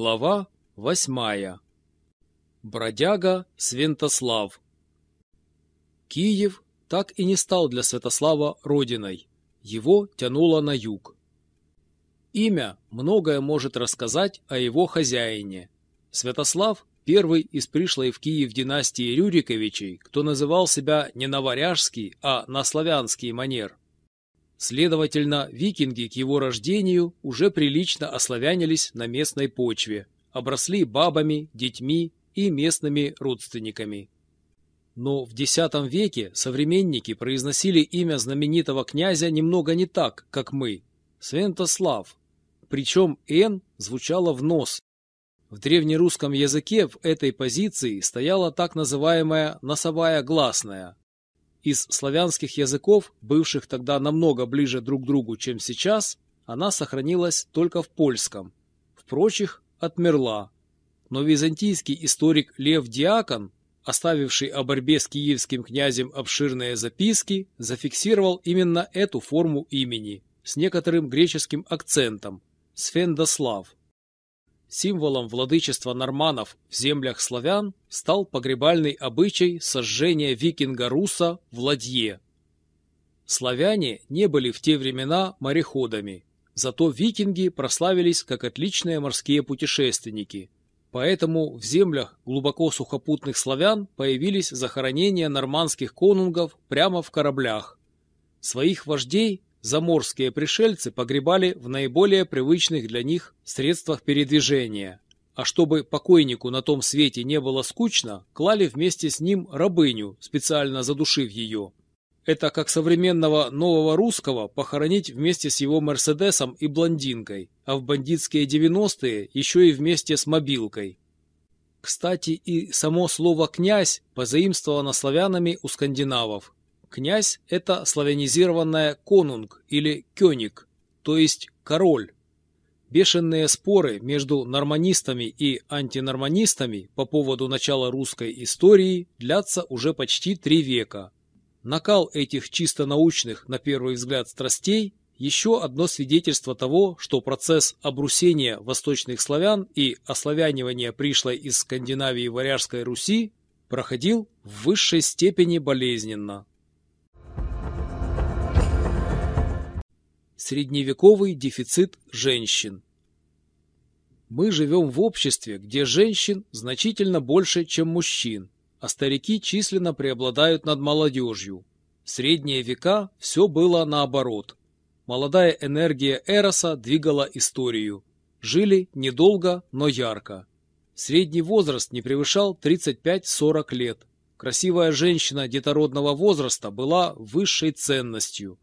Глава восьмая. Бродяга Святослав. Киев так и не стал для Святослава родиной. Его тянуло на юг. Имя многое может рассказать о его хозяине. Святослав – первый из пришлой в Киев династии Рюриковичей, кто называл себя не на варяжский, а на славянский манер. Следовательно, викинги к его рождению уже прилично ославянились на местной почве, обросли бабами, детьми и местными родственниками. Но в X веке современники произносили имя знаменитого князя немного не так, как мы – Свентослав, причем «н» звучало в нос. В древнерусском языке в этой позиции стояла так называемая носовая гласная, из славянских языков, бывших тогда намного ближе друг к другу, чем сейчас, она сохранилась только в польском. В прочих отмерла. Но византийский историк Лев Диакон, оставивший о борьбе с киевским князем обширные записки, зафиксировал именно эту форму имени с некоторым греческим акцентом – Сфендослав. Символом владычества норманов в землях славян стал погребальный обычай сожжения викинга-руса в ладье. Славяне не были в те времена мореходами, зато викинги прославились как отличные морские путешественники. Поэтому в землях глубоко сухопутных славян появились захоронения нормандских конунгов прямо в кораблях. Своих вождей заморские пришельцы погребали в наиболее привычных для них средствах передвижения. А чтобы покойнику на том свете не было скучно, клали вместе с ним рабыню, специально задушив ее. Это как современного нового русского похоронить вместе с его Мерседесом и блондинкой, а в бандитские 90-е еще и вместе с мобилкой. Кстати, и само слово «князь» позаимствовано славянами у скандинавов, Князь – это славянизированная конунг или кёник, то есть король. Бешеные споры между норманистами и антинорманистами по поводу начала русской истории длятся уже почти три века. Накал этих чисто научных, на первый взгляд, страстей – еще одно свидетельство того, что процесс обрусения восточных славян и ославянивания пришлой из Скандинавии Варяжской Руси проходил в высшей степени болезненно. Средневековый дефицит женщин. Мы живем в обществе, где женщин значительно больше, чем мужчин, а старики численно преобладают над молодежью. В средние века все было наоборот. Молодая энергия Эроса двигала историю. Жили недолго, но ярко. Средний возраст не превышал 35-40 лет. Красивая женщина детородного возраста была высшей ценностью.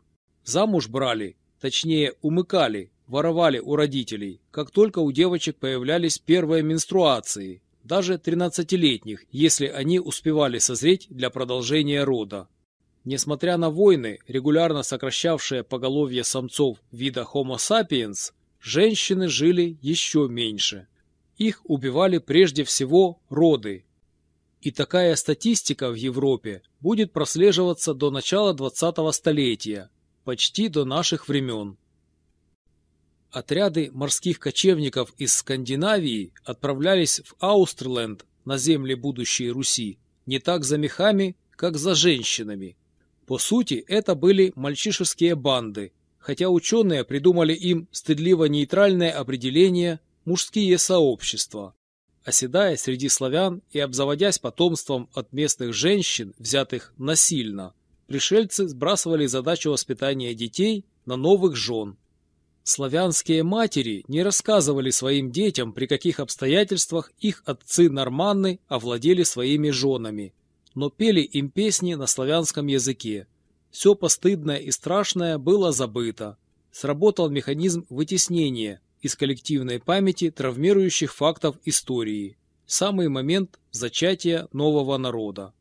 Замуж брали точнее умыкали, воровали у родителей, как только у девочек появлялись первые менструации, даже 13-летних, если они успевали созреть для продолжения рода. Несмотря на войны, регулярно сокращавшие поголовье самцов вида Homo sapiens, женщины жили еще меньше. Их убивали прежде всего роды. И такая статистика в Европе будет прослеживаться до начала 20-го столетия, почти до наших времен. Отряды морских кочевников из Скандинавии отправлялись в Аустерленд на земли будущей Руси не так за мехами, как за женщинами. По сути, это были мальчишеские банды, хотя ученые придумали им стыдливо-нейтральное определение «мужские сообщества». Оседая среди славян и обзаводясь потомством от местных женщин, взятых насильно – пришельцы сбрасывали задачу воспитания детей на новых жен. Славянские матери не рассказывали своим детям, при каких обстоятельствах их отцы-норманны овладели своими женами, но пели им песни на славянском языке. Все постыдное и страшное было забыто. Сработал механизм вытеснения из коллективной памяти травмирующих фактов истории. Самый момент зачатия нового народа.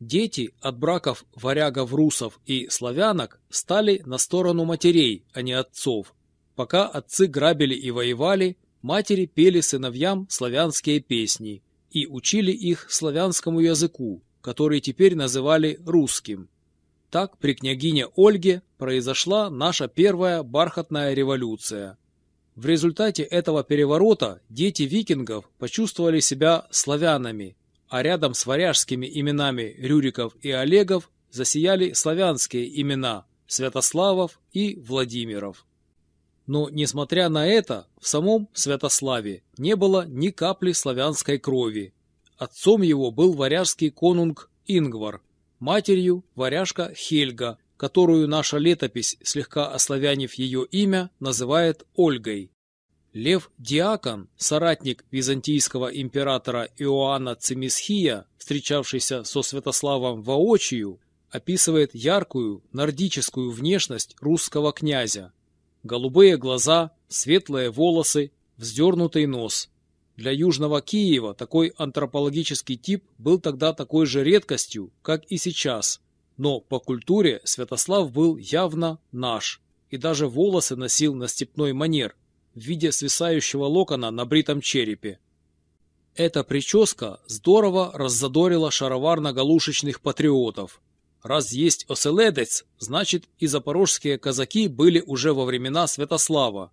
Дети от браков варягов-русов и славянок стали на сторону матерей, а не отцов. Пока отцы грабили и воевали, матери пели сыновьям славянские песни и учили их славянскому языку, который теперь называли русским. Так при княгине Ольге произошла наша первая бархатная революция. В результате этого переворота дети викингов почувствовали себя славянами, а рядом с варяжскими именами Рюриков и Олегов засияли славянские имена Святославов и Владимиров. Но, несмотря на это, в самом Святославе не было ни капли славянской крови. Отцом его был варяжский конунг Ингвар, матерью варяжка Хельга, которую наша летопись, слегка ославянив ее имя, называет Ольгой. Лев Диакон, соратник византийского императора Иоанна Цимисхия, встречавшийся со Святославом воочию, описывает яркую нордическую внешность русского князя. Голубые глаза, светлые волосы, вздернутый нос. Для Южного Киева такой антропологический тип был тогда такой же редкостью, как и сейчас. Но по культуре Святослав был явно наш, и даже волосы носил на степной манер, в виде свисающего локона на бритом черепе. Эта прическа здорово раззадорила шароварно-галушечных патриотов, Раз есть оселедец, значит и запорожские казаки были уже во времена Святослава.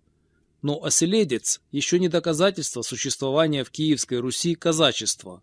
Но оселедец еще не доказательство существования в Киевской Руси казачества.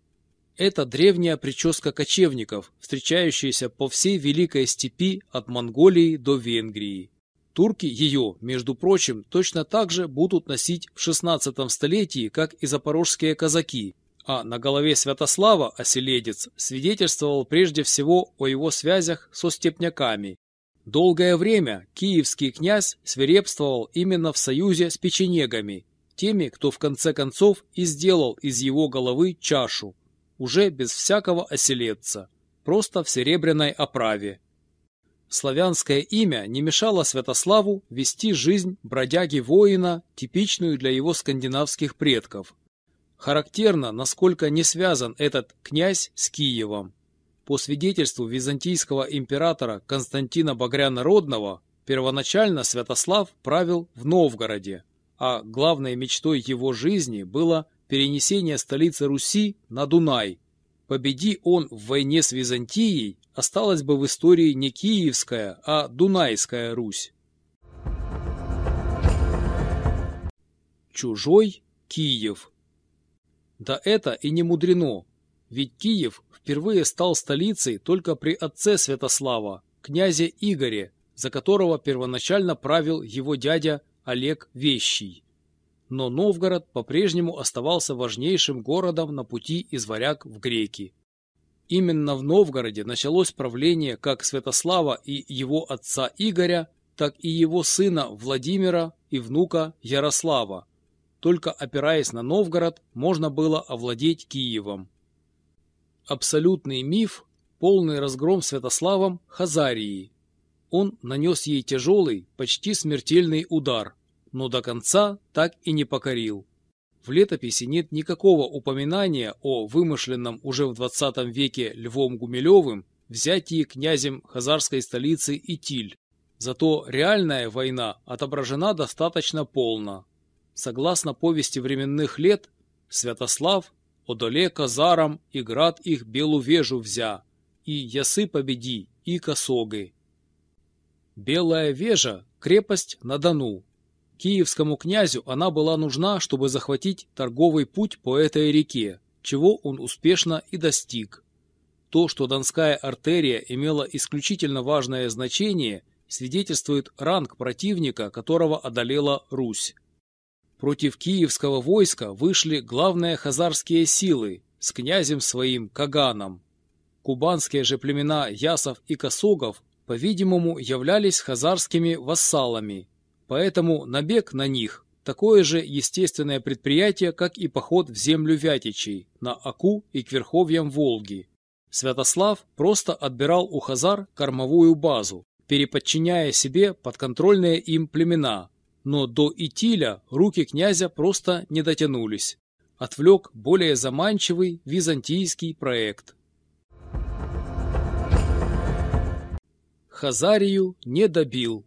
Это древняя прическа кочевников, встречающаяся по всей Великой Степи от Монголии до Венгрии. Турки ее, между прочим, точно так же будут носить в XVI столетии, как и запорожские казаки, а на голове Святослава оселедец свидетельствовал прежде всего о его связях со степняками. Долгое время киевский князь свирепствовал именно в союзе с печенегами, теми, кто в конце концов и сделал из его головы чашу, уже без всякого оселедца, просто в серебряной оправе. Славянское имя не мешало Святославу вести жизнь бродяги-воина, типичную для его скандинавских предков – Характерно, насколько не связан этот князь с Киевом. По свидетельству византийского императора Константина Багряна-Родного, первоначально Святослав правил в Новгороде, а главной мечтой его жизни было перенесение столицы Руси на Дунай. Победи он в войне с Византией, осталась бы в истории не Киевская, а Дунайская Русь. Чужой Киев да это и не мудрено, ведь Киев впервые стал столицей только при отце Святослава, князе Игоре, за которого первоначально правил его дядя Олег Вещий. Но Новгород по-прежнему оставался важнейшим городом на пути из варяг в греки. Именно в Новгороде началось правление как Святослава и его отца Игоря, так и его сына Владимира и внука Ярослава, только опираясь на Новгород, можно было овладеть Киевом. Абсолютный миф, полный разгром Святославом Хазарии. Он нанес ей тяжелый, почти смертельный удар, но до конца так и не покорил. В летописи нет никакого упоминания о вымышленном уже в 20 веке Львом Гумилевым взятии князем хазарской столицы Итиль. Зато реальная война отображена достаточно полно. Согласно повести временных лет, Святослав одоле казарам и град их белу вежу взя, и ясы победи, и косоги. Белая вежа – крепость на Дону. Киевскому князю она была нужна, чтобы захватить торговый путь по этой реке, чего он успешно и достиг. То, что Донская артерия имела исключительно важное значение, свидетельствует ранг противника, которого одолела Русь. Против киевского войска вышли главные хазарские силы с князем своим Каганом. Кубанские же племена Ясов и Косогов, по-видимому, являлись хазарскими вассалами, поэтому набег на них – такое же естественное предприятие, как и поход в землю Вятичей, на Аку и к верховьям Волги. Святослав просто отбирал у хазар кормовую базу, переподчиняя себе подконтрольные им племена, но до Итиля руки князя просто не дотянулись. Отвлек более заманчивый византийский проект. Хазарию не добил.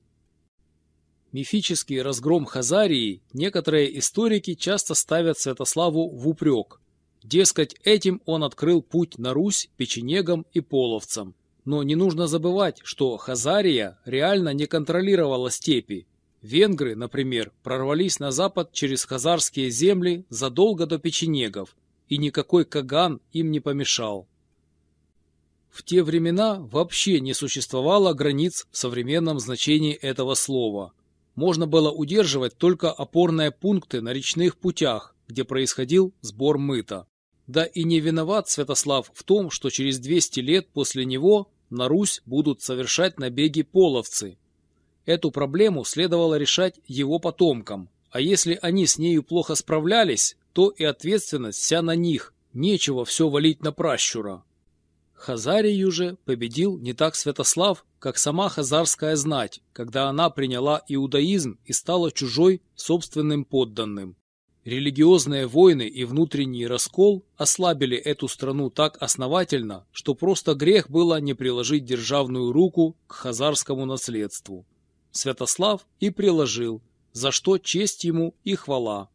Мифический разгром Хазарии некоторые историки часто ставят Святославу в упрек. Дескать, этим он открыл путь на Русь печенегам и половцам. Но не нужно забывать, что Хазария реально не контролировала степи, Венгры, например, прорвались на запад через хазарские земли задолго до печенегов, и никакой Каган им не помешал. В те времена вообще не существовало границ в современном значении этого слова. Можно было удерживать только опорные пункты на речных путях, где происходил сбор мыта. Да и не виноват Святослав в том, что через 200 лет после него на Русь будут совершать набеги половцы. Эту проблему следовало решать его потомкам, а если они с нею плохо справлялись, то и ответственность вся на них, нечего все валить на пращура. Хазарию же победил не так Святослав, как сама хазарская знать, когда она приняла иудаизм и стала чужой собственным подданным. Религиозные войны и внутренний раскол ослабили эту страну так основательно, что просто грех было не приложить державную руку к хазарскому наследству. Святослав и приложил, за что честь ему и хвала.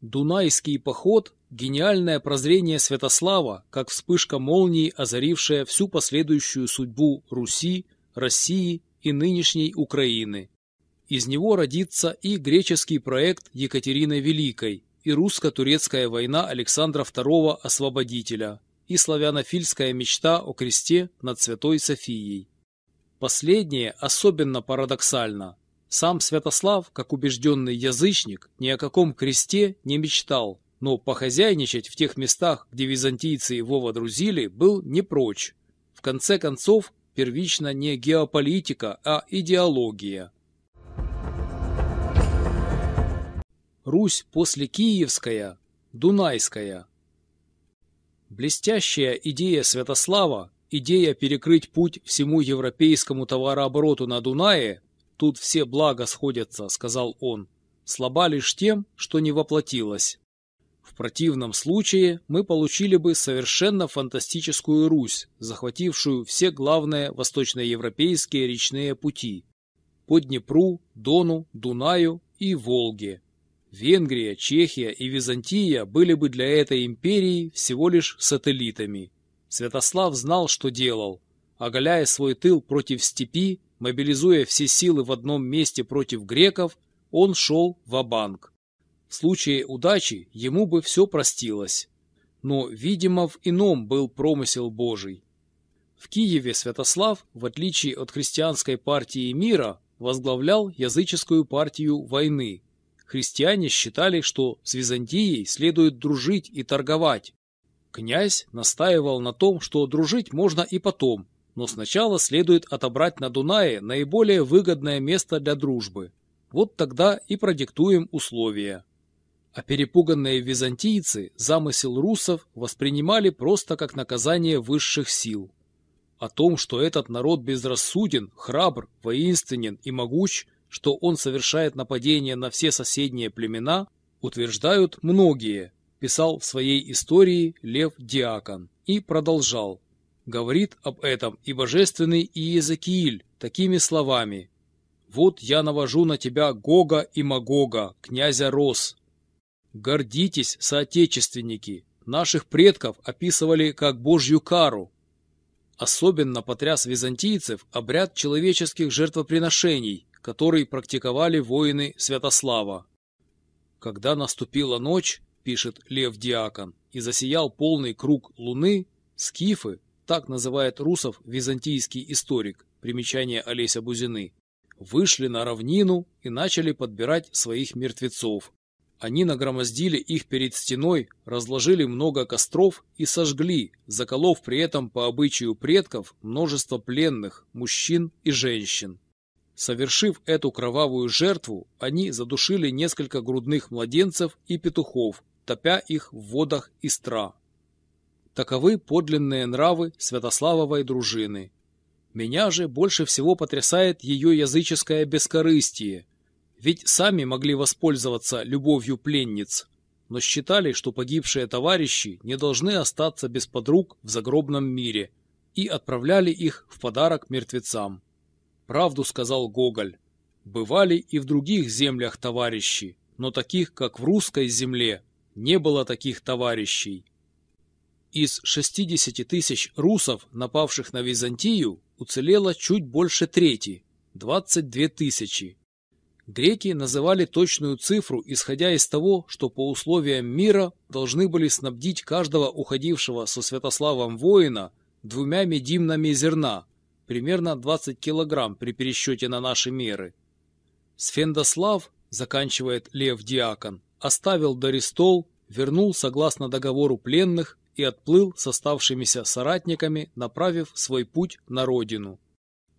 Дунайский поход – гениальное прозрение Святослава, как вспышка молнии, озарившая всю последующую судьбу Руси, России и нынешней Украины. Из него родится и греческий проект Екатерины Великой, и русско-турецкая война Александра II Освободителя, и славянофильская мечта о кресте над Святой Софией. Последнее особенно парадоксально. Сам Святослав, как убежденный язычник, ни о каком кресте не мечтал, но похозяйничать в тех местах, где византийцы его водрузили, был не прочь. В конце концов, первично не геополитика, а идеология. Русь после Киевская, Дунайская. Блестящая идея Святослава, идея перекрыть путь всему европейскому товарообороту на Дунае, тут все блага сходятся, сказал он, слаба лишь тем, что не воплотилась. В противном случае мы получили бы совершенно фантастическую Русь, захватившую все главные восточноевропейские речные пути по Днепру, Дону, Дунаю и Волге, Венгрия, Чехия и Византия были бы для этой империи всего лишь сателлитами. Святослав знал, что делал. Оголяя свой тыл против степи, мобилизуя все силы в одном месте против греков, он шел в банк В случае удачи ему бы все простилось. Но, видимо, в ином был промысел Божий. В Киеве Святослав, в отличие от христианской партии мира, возглавлял языческую партию войны, христиане считали, что с Византией следует дружить и торговать. Князь настаивал на том, что дружить можно и потом, но сначала следует отобрать на Дунае наиболее выгодное место для дружбы. Вот тогда и продиктуем условия. А перепуганные византийцы замысел русов воспринимали просто как наказание высших сил. О том, что этот народ безрассуден, храбр, воинственен и могуч, что он совершает нападение на все соседние племена, утверждают многие, писал в своей истории Лев Диакон и продолжал. Говорит об этом и божественный Иезекииль такими словами. «Вот я навожу на тебя Гога и Магога, князя Рос. Гордитесь, соотечественники, наших предков описывали как божью кару. Особенно потряс византийцев обряд человеческих жертвоприношений, который практиковали воины Святослава. Когда наступила ночь, пишет Лев Диакон, и засиял полный круг луны, скифы, так называет русов византийский историк, примечание Олеся Бузины, вышли на равнину и начали подбирать своих мертвецов. Они нагромоздили их перед стеной, разложили много костров и сожгли, заколов при этом по обычаю предков множество пленных, мужчин и женщин. Совершив эту кровавую жертву, они задушили несколько грудных младенцев и петухов, топя их в водах Истра. Таковы подлинные нравы Святославовой дружины. Меня же больше всего потрясает ее языческое бескорыстие. Ведь сами могли воспользоваться любовью пленниц, но считали, что погибшие товарищи не должны остаться без подруг в загробном мире, и отправляли их в подарок мертвецам. Правду сказал Гоголь. Бывали и в других землях товарищи, но таких, как в русской земле, не было таких товарищей. Из 60 тысяч русов, напавших на Византию, уцелело чуть больше трети – 22 тысячи. Греки называли точную цифру, исходя из того, что по условиям мира должны были снабдить каждого уходившего со Святославом воина двумя медимнами зерна, примерно 20 килограмм при пересчете на наши меры. Сфендослав, заканчивает Лев Диакон, оставил Дористол, вернул согласно договору пленных и отплыл с оставшимися соратниками, направив свой путь на родину.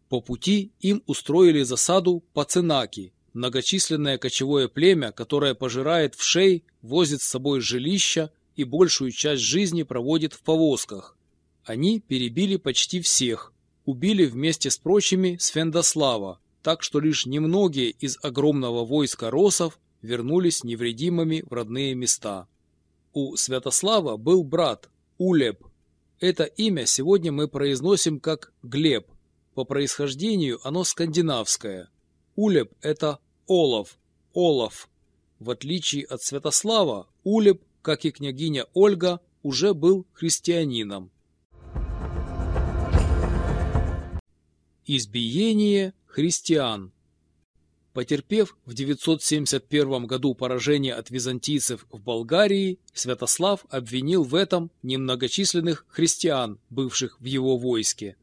По пути им устроили засаду паценаки, многочисленное кочевое племя, которое пожирает в шей, возит с собой жилища и большую часть жизни проводит в повозках. Они перебили почти всех, убили вместе с прочими Свендослава, так что лишь немногие из огромного войска росов вернулись невредимыми в родные места. У Святослава был брат Улеб. Это имя сегодня мы произносим как Глеб. По происхождению оно скандинавское. Улеб – это Олов, Олаф. В отличие от Святослава, Улеб, как и княгиня Ольга, уже был христианином. Избиение христиан Потерпев в 971 году поражение от византийцев в Болгарии, Святослав обвинил в этом немногочисленных христиан, бывших в его войске.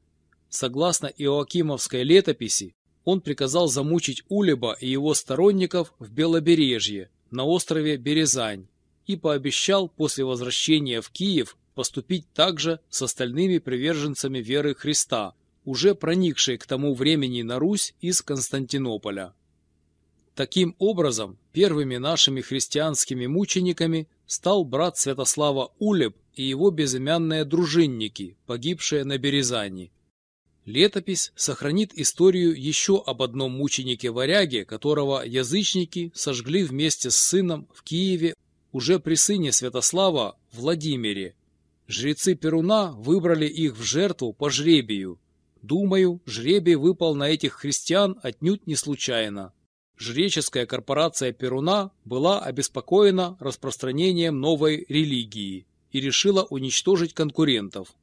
Согласно Иоакимовской летописи, он приказал замучить Улеба и его сторонников в Белобережье, на острове Березань, и пообещал после возвращения в Киев поступить также с остальными приверженцами веры Христа, уже проникшей к тому времени на Русь из Константинополя. Таким образом, первыми нашими христианскими мучениками стал брат Святослава Улеб и его безымянные дружинники, погибшие на Березани. Летопись сохранит историю еще об одном мученике-варяге, которого язычники сожгли вместе с сыном в Киеве уже при сыне Святослава Владимире. Жрецы Перуна выбрали их в жертву по жребию. Думаю, жребий выпал на этих христиан отнюдь не случайно. Жреческая корпорация Перуна была обеспокоена распространением новой религии и решила уничтожить конкурентов.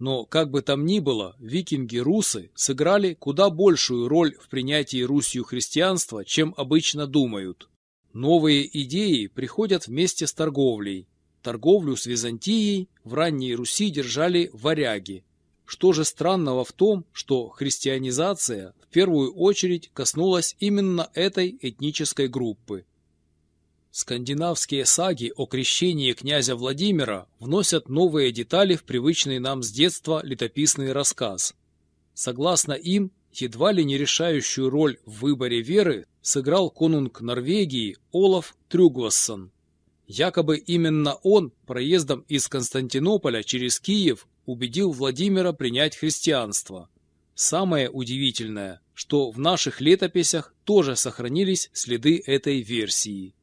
Но, как бы там ни было, викинги-русы сыграли куда большую роль в принятии Русью христианства, чем обычно думают. Новые идеи приходят вместе с торговлей. Торговлю с Византией в ранней Руси держали варяги. Что же странного в том, что христианизация в первую очередь коснулась именно этой этнической группы? Скандинавские саги о крещении князя Владимира вносят новые детали в привычный нам с детства летописный рассказ. Согласно им, едва ли не решающую роль в выборе веры сыграл конунг Норвегии Олаф Трюгвассон. Якобы именно он проездом из Константинополя через Киев убедил Владимира принять христианство. Самое удивительное, что в наших летописях тоже сохранились следы этой версии.